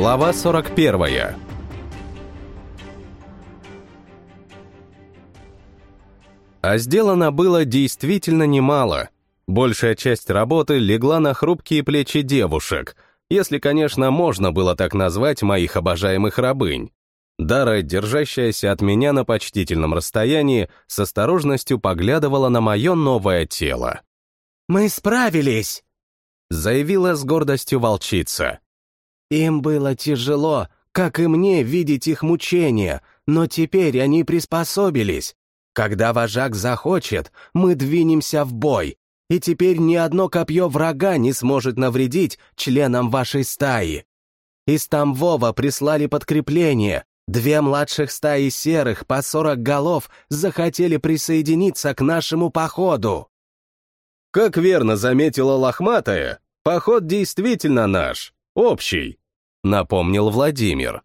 Глава 41 А сделано было действительно немало. Большая часть работы легла на хрупкие плечи девушек, если, конечно, можно было так назвать моих обожаемых рабынь. Дара, держащаяся от меня на почтительном расстоянии, с осторожностью поглядывала на мое новое тело. «Мы справились!» — заявила с гордостью волчица. «Им было тяжело, как и мне, видеть их мучения, но теперь они приспособились. Когда вожак захочет, мы двинемся в бой, и теперь ни одно копье врага не сможет навредить членам вашей стаи. Из Тамвова прислали подкрепление, Две младших стаи серых по сорок голов захотели присоединиться к нашему походу. Как верно заметила Лохматая, поход действительно наш, общий, напомнил Владимир.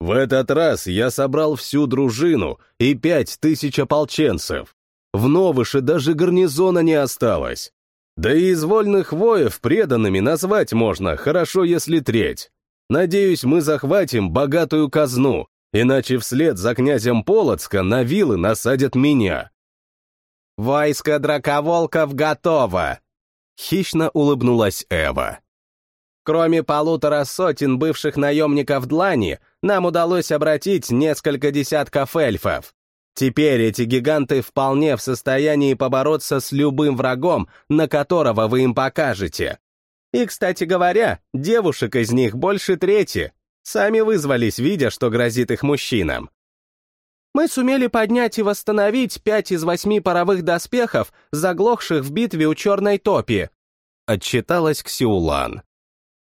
В этот раз я собрал всю дружину и пять тысяч ополченцев. В Новыше даже гарнизона не осталось. Да и из вольных воев преданными назвать можно, хорошо, если треть. Надеюсь, мы захватим богатую казну, иначе вслед за князем Полоцка на вилы насадят меня. «Войско драковолков готово!» — хищно улыбнулась Эва. Кроме полутора сотен бывших наемников Длани, нам удалось обратить несколько десятков эльфов. Теперь эти гиганты вполне в состоянии побороться с любым врагом, на которого вы им покажете. И, кстати говоря, девушек из них больше трети. Сами вызвались, видя, что грозит их мужчинам. Мы сумели поднять и восстановить пять из восьми паровых доспехов, заглохших в битве у Черной Топи. Отчиталась Ксиулан.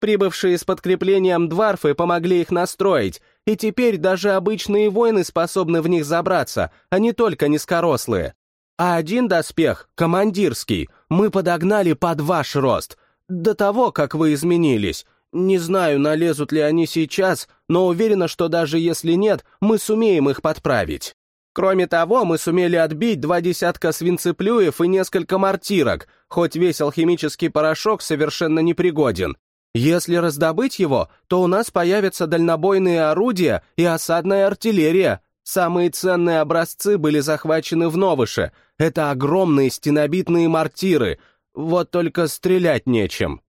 Прибывшие с подкреплением дварфы помогли их настроить, и теперь даже обычные воины способны в них забраться, а не только низкорослые. А один доспех, командирский, мы подогнали под ваш рост, до того, как вы изменились. Не знаю, налезут ли они сейчас, но уверена, что даже если нет, мы сумеем их подправить. Кроме того, мы сумели отбить два десятка свинцеплюев и несколько мортирок, хоть весь алхимический порошок совершенно непригоден. Если раздобыть его, то у нас появятся дальнобойные орудия и осадная артиллерия. Самые ценные образцы были захвачены в Новыше. Это огромные стенобитные мортиры, вот только стрелять нечем.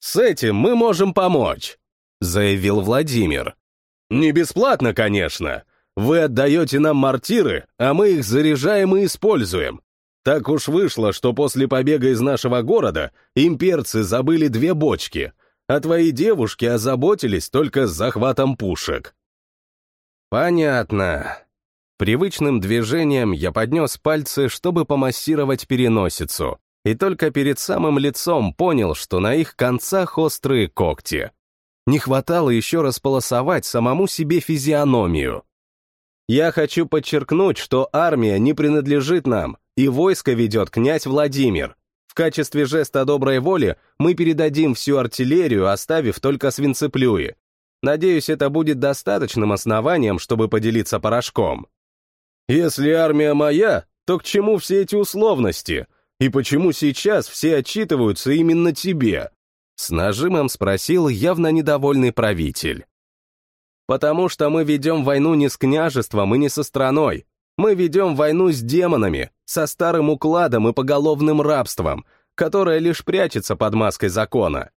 «С этим мы можем помочь», — заявил Владимир. «Не бесплатно, конечно. Вы отдаете нам мортиры, а мы их заряжаем и используем. Так уж вышло, что после побега из нашего города имперцы забыли две бочки, а твои девушки озаботились только захватом пушек». «Понятно», Привычным движением я поднес пальцы, чтобы помассировать переносицу и только перед самым лицом понял, что на их концах острые когти. Не хватало еще раз полосовать самому себе физиономию. Я хочу подчеркнуть, что армия не принадлежит нам, и войско ведет князь Владимир. В качестве жеста доброй воли мы передадим всю артиллерию, оставив только свинцеплюи. Надеюсь, это будет достаточным основанием, чтобы поделиться порошком. Если армия моя, то к чему все эти условности? И почему сейчас все отчитываются именно тебе?» С нажимом спросил явно недовольный правитель. «Потому что мы ведем войну не с княжеством и не со страной. Мы ведем войну с демонами, со старым укладом и поголовным рабством, которое лишь прячется под маской закона.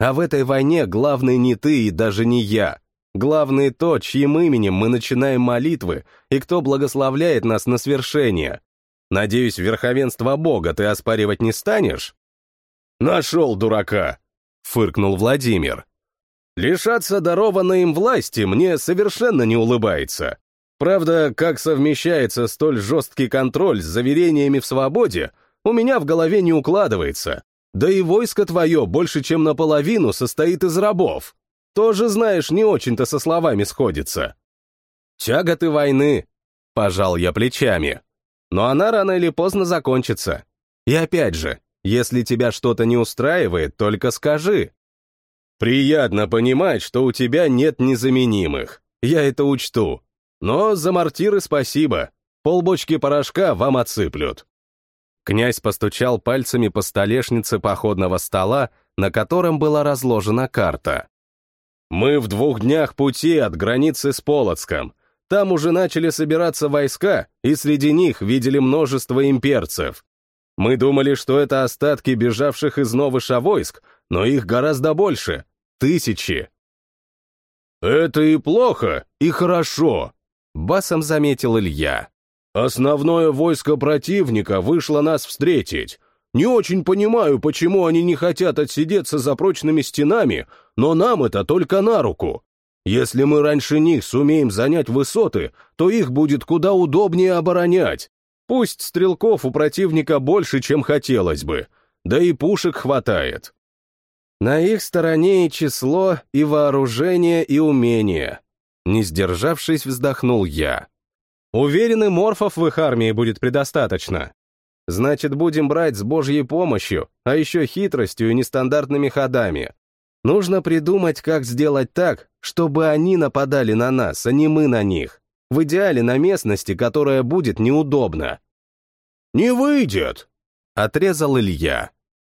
А в этой войне главный не ты и даже не я. Главное то, чьим именем мы начинаем молитвы и кто благословляет нас на свершение. Надеюсь, верховенство Бога ты оспаривать не станешь? Нашел дурака, фыркнул Владимир. Лишаться дарованной им власти мне совершенно не улыбается. Правда, как совмещается столь жесткий контроль с заверениями в свободе, у меня в голове не укладывается. Да и войско твое больше, чем наполовину состоит из рабов. Тоже, знаешь, не очень-то со словами сходится. Тяготы войны, пожал я плечами но она рано или поздно закончится. И опять же, если тебя что-то не устраивает, только скажи. Приятно понимать, что у тебя нет незаменимых. Я это учту. Но за мортиры спасибо. Полбочки порошка вам отсыплют. Князь постучал пальцами по столешнице походного стола, на котором была разложена карта. Мы в двух днях пути от границы с Полоцком. Там уже начали собираться войска, и среди них видели множество имперцев. Мы думали, что это остатки бежавших из Новыша войск, но их гораздо больше — тысячи. «Это и плохо, и хорошо», — басом заметил Илья. «Основное войско противника вышло нас встретить. Не очень понимаю, почему они не хотят отсидеться за прочными стенами, но нам это только на руку. Если мы раньше них сумеем занять высоты, то их будет куда удобнее оборонять. Пусть стрелков у противника больше, чем хотелось бы, да и пушек хватает. На их стороне и число, и вооружение, и умение. Не сдержавшись, вздохнул я. Уверены, морфов в их армии будет предостаточно. Значит, будем брать с божьей помощью, а еще хитростью и нестандартными ходами. Нужно придумать, как сделать так, чтобы они нападали на нас, а не мы на них. В идеале на местности, которая будет неудобна. «Не выйдет!» — отрезал Илья.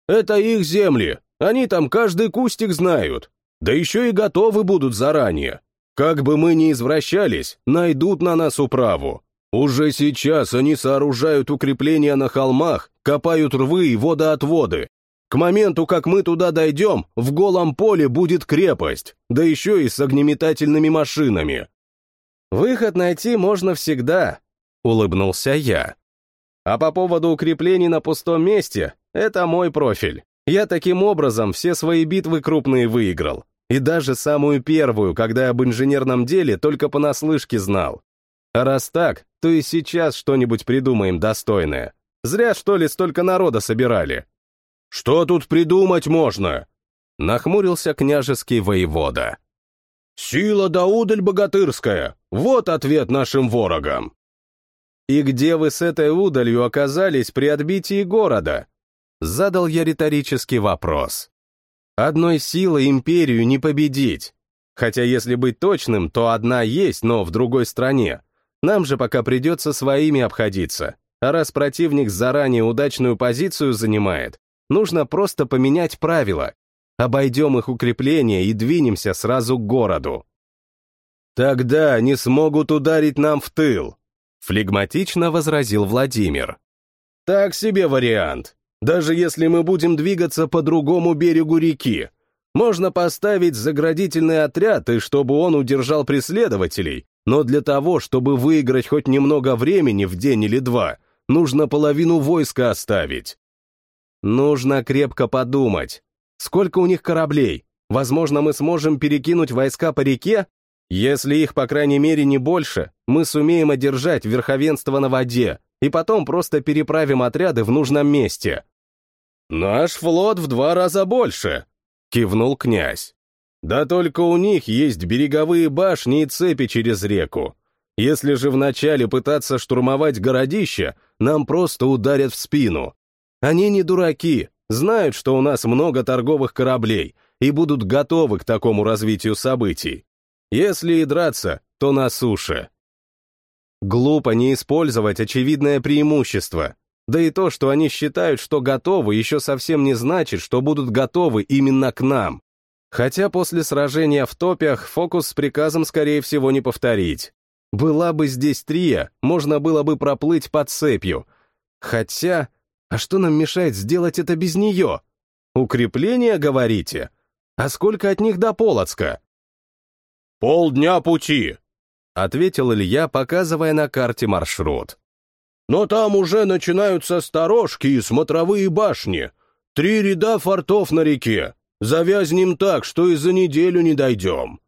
«Это их земли, они там каждый кустик знают, да еще и готовы будут заранее. Как бы мы ни извращались, найдут на нас управу. Уже сейчас они сооружают укрепления на холмах, копают рвы и водоотводы. К моменту, как мы туда дойдем, в голом поле будет крепость, да еще и с огнеметательными машинами. Выход найти можно всегда, улыбнулся я. А по поводу укреплений на пустом месте, это мой профиль. Я таким образом все свои битвы крупные выиграл. И даже самую первую, когда об инженерном деле только понаслышке знал. А раз так, то и сейчас что-нибудь придумаем достойное. Зря, что ли, столько народа собирали. «Что тут придумать можно?» Нахмурился княжеский воевода. «Сила да удаль богатырская! Вот ответ нашим ворогам!» «И где вы с этой удалью оказались при отбитии города?» Задал я риторический вопрос. Одной силой империю не победить. Хотя, если быть точным, то одна есть, но в другой стране. Нам же пока придется своими обходиться. А раз противник заранее удачную позицию занимает, нужно просто поменять правила. Обойдем их укрепление и двинемся сразу к городу. Тогда они смогут ударить нам в тыл, флегматично возразил Владимир. Так себе вариант. Даже если мы будем двигаться по другому берегу реки, можно поставить заградительный отряд, и чтобы он удержал преследователей, но для того, чтобы выиграть хоть немного времени в день или два, нужно половину войска оставить. Нужно крепко подумать. Сколько у них кораблей? Возможно, мы сможем перекинуть войска по реке? Если их, по крайней мере, не больше, мы сумеем одержать верховенство на воде, и потом просто переправим отряды в нужном месте. «Наш флот в два раза больше», — кивнул князь. «Да только у них есть береговые башни и цепи через реку. Если же вначале пытаться штурмовать городище, нам просто ударят в спину. Они не дураки, знают, что у нас много торговых кораблей и будут готовы к такому развитию событий. Если и драться, то на суше». Глупо не использовать очевидное преимущество, да и то, что они считают, что готовы, еще совсем не значит, что будут готовы именно к нам. Хотя после сражения в топях фокус с приказом, скорее всего, не повторить. Была бы здесь Трия, можно было бы проплыть под цепью. Хотя, а что нам мешает сделать это без нее? Укрепление, говорите? А сколько от них до Полоцка? «Полдня пути», — ответил Илья, показывая на карте маршрут. Но там уже начинаются сторожки и смотровые башни. Три ряда фортов на реке. Завязнем так, что и за неделю не дойдем.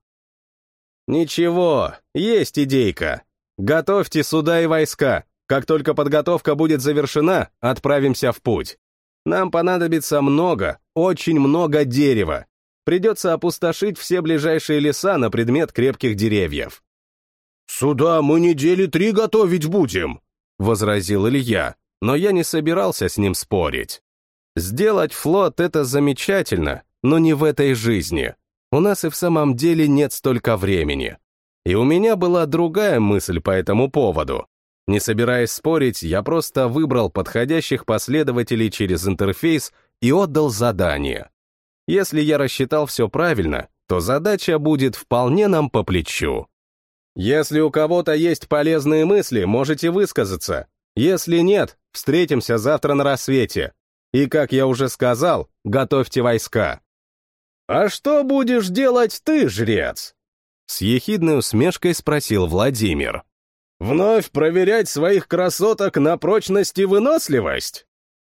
Ничего, есть идейка. Готовьте суда и войска. Как только подготовка будет завершена, отправимся в путь. Нам понадобится много, очень много дерева. Придется опустошить все ближайшие леса на предмет крепких деревьев. «Сюда мы недели три готовить будем», — возразил Илья, но я не собирался с ним спорить. Сделать флот — это замечательно, но не в этой жизни. У нас и в самом деле нет столько времени. И у меня была другая мысль по этому поводу. Не собираясь спорить, я просто выбрал подходящих последователей через интерфейс и отдал задание. Если я рассчитал все правильно, то задача будет вполне нам по плечу. Если у кого-то есть полезные мысли, можете высказаться. Если нет, встретимся завтра на рассвете. И, как я уже сказал, готовьте войска. «А что будешь делать ты, жрец?» С ехидной усмешкой спросил Владимир. «Вновь проверять своих красоток на прочность и выносливость?»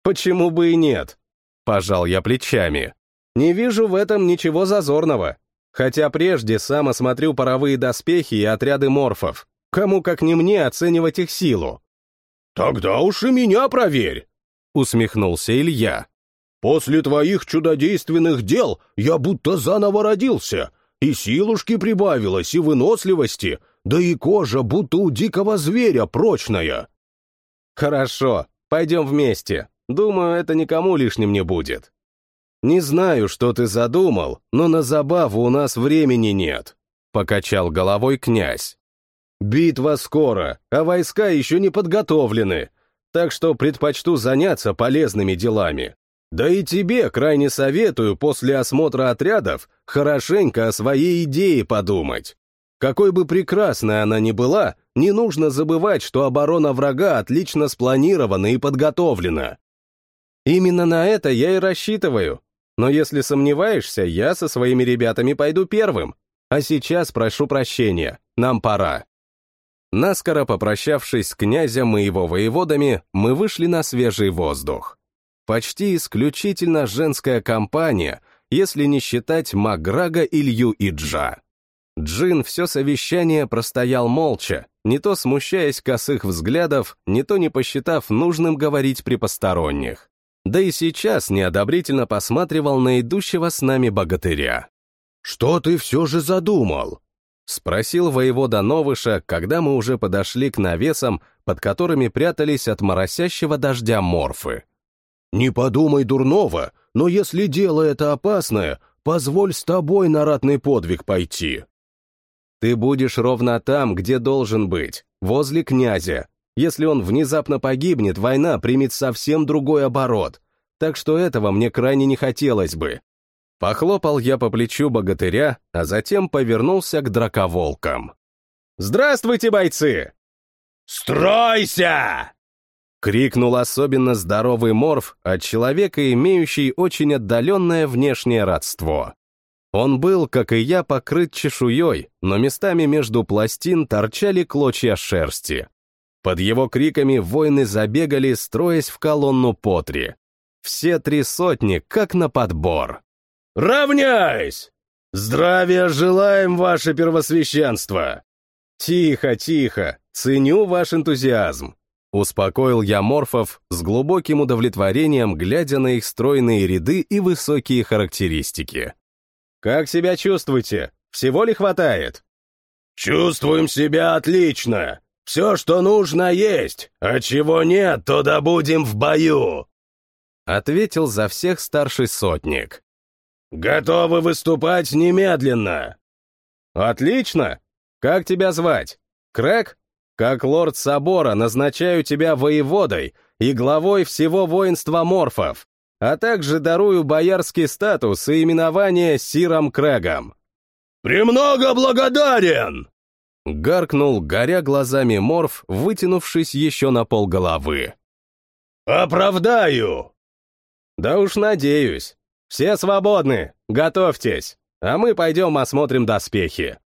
«Почему бы и нет?» Пожал я плечами. «Не вижу в этом ничего зазорного. Хотя прежде сам осмотрю паровые доспехи и отряды морфов. Кому как не мне оценивать их силу?» «Тогда уж и меня проверь!» Усмехнулся Илья. «После твоих чудодейственных дел я будто заново родился. И силушки прибавилось, и выносливости, да и кожа будто у дикого зверя прочная». «Хорошо, пойдем вместе. Думаю, это никому лишним не будет». «Не знаю, что ты задумал, но на забаву у нас времени нет», — покачал головой князь. «Битва скоро, а войска еще не подготовлены, так что предпочту заняться полезными делами. Да и тебе крайне советую после осмотра отрядов хорошенько о своей идее подумать. Какой бы прекрасной она ни была, не нужно забывать, что оборона врага отлично спланирована и подготовлена. Именно на это я и рассчитываю. Но если сомневаешься, я со своими ребятами пойду первым. А сейчас прошу прощения, нам пора. Наскоро попрощавшись с князем и его воеводами, мы вышли на свежий воздух. Почти исключительно женская компания, если не считать Маграга, Илью и Джа. Джин все совещание простоял молча, не то смущаясь косых взглядов, не то не посчитав нужным говорить при посторонних. Да и сейчас неодобрительно посматривал на идущего с нами богатыря. «Что ты все же задумал?» — спросил воевода Новыша, когда мы уже подошли к навесам, под которыми прятались от моросящего дождя морфы. «Не подумай дурного, но если дело это опасное, позволь с тобой на ратный подвиг пойти». Ты будешь ровно там, где должен быть, возле князя. Если он внезапно погибнет, война примет совсем другой оборот. Так что этого мне крайне не хотелось бы. Похлопал я по плечу богатыря, а затем повернулся к драковолкам. «Здравствуйте, бойцы!» «Стройся!» Крикнул особенно здоровый морф от человека, имеющий очень отдаленное внешнее родство. Он был, как и я, покрыт чешуей, но местами между пластин торчали клочья шерсти. Под его криками воины забегали, строясь в колонну по три. Все три сотни, как на подбор. «Равняйсь! Здравия желаем, ваше первосвященство!» «Тихо, тихо, ценю ваш энтузиазм», — успокоил я Морфов с глубоким удовлетворением, глядя на их стройные ряды и высокие характеристики. «Как себя чувствуете? Всего ли хватает?» «Чувствуем себя отлично. Все, что нужно, есть, а чего нет, то добудем в бою», — ответил за всех старший сотник. «Готовы выступать немедленно!» «Отлично! Как тебя звать? Крэк? Как лорд собора назначаю тебя воеводой и главой всего воинства морфов а также дарую боярский статус и именование Сиром Крэгом. «Премного благодарен!» Гаркнул, горя глазами Морф, вытянувшись еще на полголовы. «Оправдаю!» «Да уж надеюсь. Все свободны, готовьтесь, а мы пойдем осмотрим доспехи».